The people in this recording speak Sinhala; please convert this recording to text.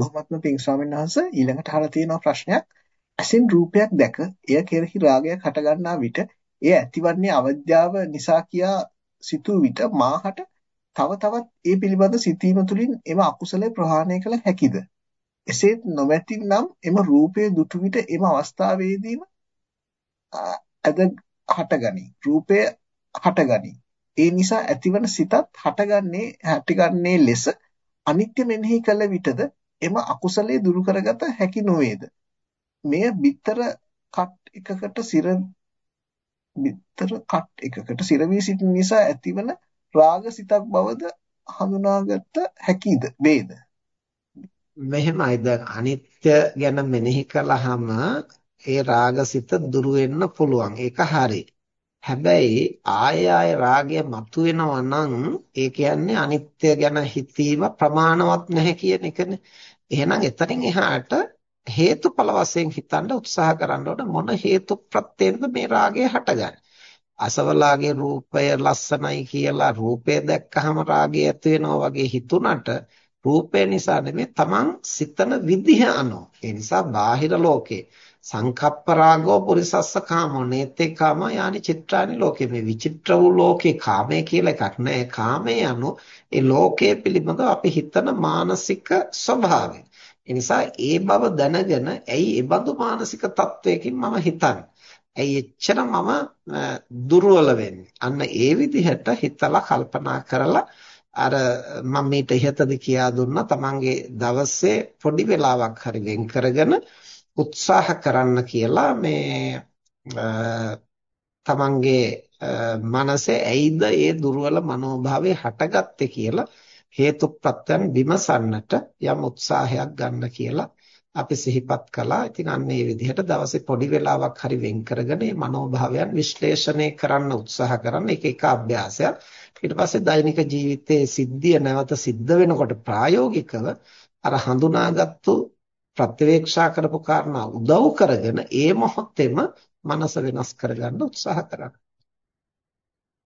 බොහොමත්ම පිං ස්වාමීන් වහන්සේ ඊළඟට අහලා තියෙන ප්‍රශ්නයක්. ඇසින් රූපයක් දැක එය කෙරෙහි රාගයක් හටගන්නා විට එය ඇතිවන්නේ අවිද්‍යාව නිසා කියා සිතූ විට මාහට තව තවත් ඒ පිළිබඳ සිතීම තුළින් එම අකුසලය ප්‍රහාණය කළ හැකිද? එසේත් නොමැතිනම් එම රූපය දුටු විට එම අවස්ථාවේදීම අද හටගනී. රූපය හටගනී. ඒ නිසා ඇතිවන සිතත් හටගන්නේ හටගන්නේ ලෙස අනිත්‍ය මෙනෙහි කළ විටද එම අකුසලයේ දුරු කරගත හැකි නොවේද? මෙය bitter කට් එකකට සිර bitter කට් එකකට සිර වී සිටින නිසා ඇතිවන රාග සිතක් බවද හඳුනාගත හැකිද? වේද? මෙහෙමයි. දැන් අනිත්‍ය ගැන මෙනෙහි කළාම ඒ රාගසිත දුරු වෙන්න පුළුවන්. ඒක හරි. හැබැයි ආය ආය රාගය මතුවෙනවා නම් ඒ කියන්නේ අනිත්‍ය ගැන හිතීම ප්‍රමාණවත් නැහැ කියන එකනේ. එහෙනම් එතනින් එහාට හේතුඵල වශයෙන් හිතන්න උත්සාහ කරන්න ඕන මොන හේතු ප්‍රත්‍යෙන්ද මේ රාගය හටගන්නේ. අසවලාගේ රූපය ලස්සනයි කියලා රූපය දැක්කහම රාගය ඇති වෙනවා වගේ හිතුණට රූපය නිසා නෙමෙයි තමන් සිතන විදිහ අනුව. ඒ නිසා බාහිර ලෝකේ සංකප්ප රාගෝ පුරිසස්ස කාමෝ නේතේ කාම යානි චිත්‍රානි ලෝකේ මේ විචිත්‍ර වූ ලෝකේ කාමය කියලා එකක් නෑ. කාමයේ anu ඒ ලෝකයේ පිළිබඳව අපි හිතන මානසික ස්වභාවය. ඒ නිසා ඒ බව දැනගෙන ඇයි ඒ බඳු මානසික තත්වයකින් මම හිතන්නේ? ඇයි එච්චර මම දුර්වල වෙන්නේ? අන්න ඒ විදිහට හිතලා කල්පනා කරලා අර මම මේට ඉහතද කියා දුන්නා තමන්ගේ දවසේ පොඩි වෙලාවක් හරි වෙන් කරගෙන උත්සාහ කරන්න කියලා මේ තමන්ගේ මනසේ ඇයිද ඒ දුර්වල මනෝභාවය හටගත්තේ කියලා හේතුප්‍රත්‍යයන් විමසන්නට යම් උත්සාහයක් ගන්න කියලා අපි සිහිපත් කළා. ඉතින් අන්න මේ විදිහට දවසේ පොඩි වෙලාවක් හරි වෙන් කරගෙන මේ මනෝභාවයන් විශ්ලේෂණය කරන්න උත්සාහ කරන්න ඒක එක අභ්‍යාසයක්. ඊට පස්සේ දෛනික ජීවිතයේ සිද්ධිය නැවත සිද්ධ වෙනකොට ප්‍රායෝගිකව අර හඳුනාගත්තු ප්‍රත්‍යවේක්ෂා කරපු කාරණා උදව් කරගෙන ඒ මොහොතේම මනස වෙනස් කරගන්න උත්සාහ කරන්න.